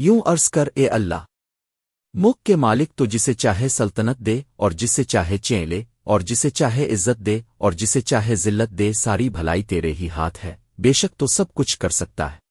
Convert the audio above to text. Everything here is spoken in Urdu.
یوں عرض کر اے اللہ۔ مک کے مالک تو جسے چاہے سلطنت دے اور جسے چاہے چین لے اور جسے چاہے عزت دے اور جسے چاہے ذلت دے، ساری بھلائی تیرے ہی ہاتھ ہے۔ بے شک تو سب کچھ کر سکتا ہے۔